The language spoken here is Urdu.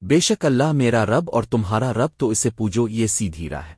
بے شک اللہ میرا رب اور تمہارا رب تو اسے پوجو، یہ سیدھی راہ ہے۔